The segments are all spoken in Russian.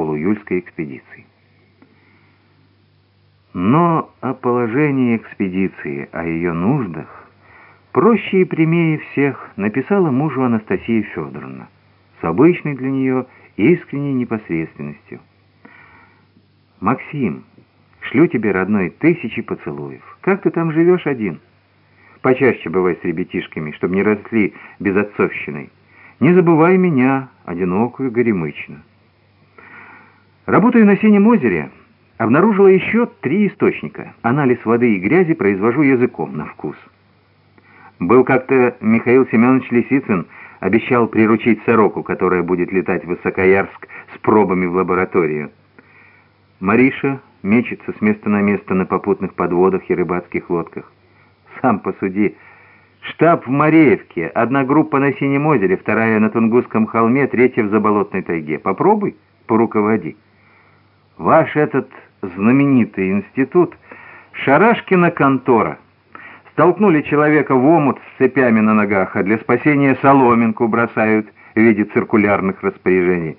Улуюльской экспедиции. Но о положении экспедиции, о ее нуждах, проще и прямее всех написала мужу Анастасия Федоровна с обычной для нее искренней непосредственностью. «Максим, шлю тебе, родной, тысячи поцелуев. Как ты там живешь один? Почаще бывай с ребятишками, чтобы не росли безотцовщиной. Не забывай меня, одинокую, горемычно. Работаю на Синем озере, обнаружила еще три источника. Анализ воды и грязи произвожу языком на вкус. Был как-то Михаил Семенович Лисицын, обещал приручить сороку, которая будет летать в Высокоярск с пробами в лабораторию. Мариша мечется с места на место на попутных подводах и рыбацких лодках. Сам посуди, Штаб в Мореевке, одна группа на Синем озере, вторая на Тунгусском холме, третья в Заболотной тайге. Попробуй, поруководи. Ваш этот знаменитый институт — Шарашкина контора. Столкнули человека в омут с цепями на ногах, а для спасения соломинку бросают в виде циркулярных распоряжений.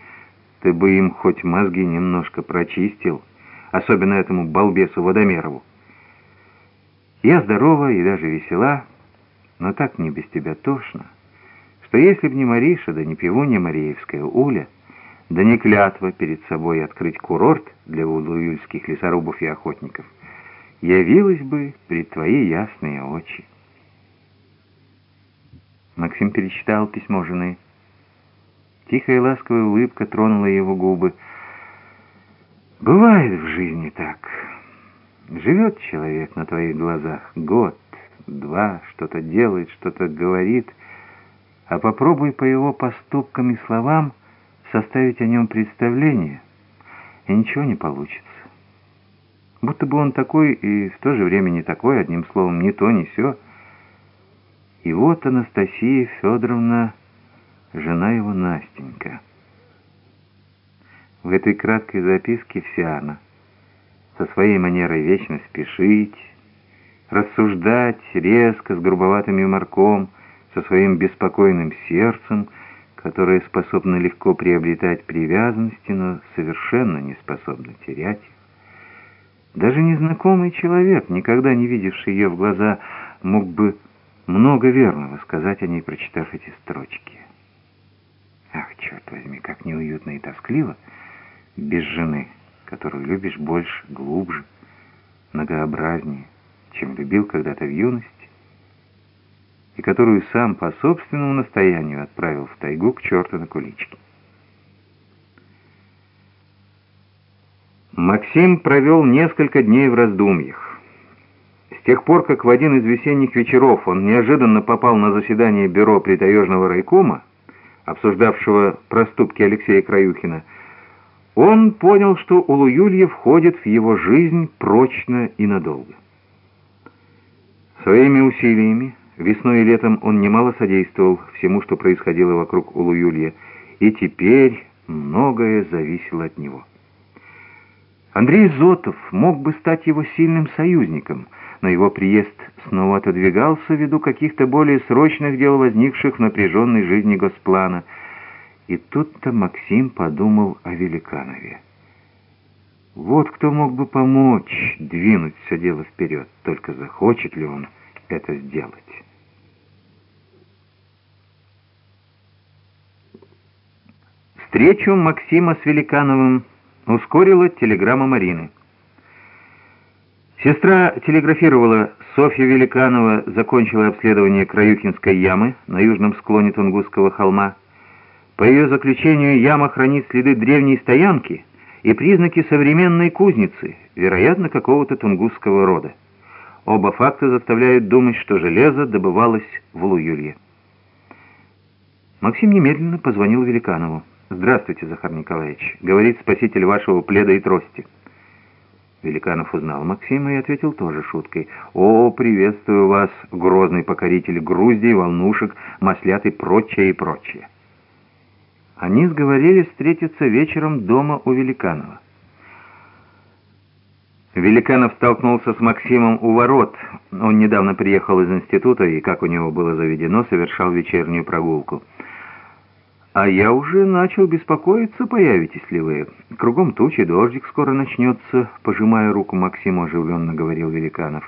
Ты бы им хоть мозги немножко прочистил, особенно этому балбесу Водомерову. Я здорова и даже весела, но так мне без тебя тошно, что если б не Мариша, да не пивунья Мареевская Уля, да не клятва перед собой открыть курорт для улуюльских лесорубов и охотников, явилась бы пред твои ясные очи. Максим перечитал письмо жены. Тихая ласковая улыбка тронула его губы. «Бывает в жизни так. Живет человек на твоих глазах год, два, что-то делает, что-то говорит, а попробуй по его поступкам и словам составить о нем представление, и ничего не получится. Будто бы он такой и в то же время не такой, одним словом, ни то, ни сё. И вот Анастасия Федоровна, жена его Настенька. В этой краткой записке вся она, со своей манерой вечно спешить, рассуждать резко, с грубоватым юморком, со своим беспокойным сердцем, которое способно легко приобретать привязанности, но совершенно не способно терять их. Даже незнакомый человек, никогда не видевший ее в глаза, мог бы много верного сказать о ней, прочитав эти строчки. Ах, черт возьми, как неуютно и тоскливо без жены, которую любишь больше, глубже, многообразнее чем любил когда-то в юности, и которую сам по собственному настоянию отправил в тайгу к черту на куличке. Максим провел несколько дней в раздумьях. С тех пор, как в один из весенних вечеров он неожиданно попал на заседание бюро притаежного райкома, обсуждавшего проступки Алексея Краюхина, он понял, что Улуюлья входит в его жизнь прочно и надолго. Своими усилиями весной и летом он немало содействовал всему, что происходило вокруг Улуюлья, и теперь многое зависело от него. Андрей Зотов мог бы стать его сильным союзником, но его приезд снова отодвигался ввиду каких-то более срочных дел, возникших в напряженной жизни Госплана. И тут-то Максим подумал о Великанове. Вот кто мог бы помочь двинуть все дело вперед, только захочет ли он это сделать. Встречу Максима с Великановым ускорила телеграмма Марины. Сестра телеграфировала, Софья Великанова закончила обследование Краюхинской ямы на южном склоне Тунгусского холма. По ее заключению, яма хранит следы древней стоянки — и признаки современной кузницы, вероятно, какого-то тунгусского рода. Оба факта заставляют думать, что железо добывалось в Луюлье. Максим немедленно позвонил Великанову. «Здравствуйте, Захар Николаевич», — говорит спаситель вашего пледа и трости. Великанов узнал Максима и ответил тоже шуткой. «О, приветствую вас, грозный покоритель груздей, волнушек, маслят и прочее, и прочее». Они сговорились встретиться вечером дома у Великанова. Великанов столкнулся с Максимом у ворот. Он недавно приехал из института и, как у него было заведено, совершал вечернюю прогулку. «А я уже начал беспокоиться, появитесь ли вы. Кругом тучи, дождик скоро начнется», — пожимая руку Максиму, оживленно говорил Великанов.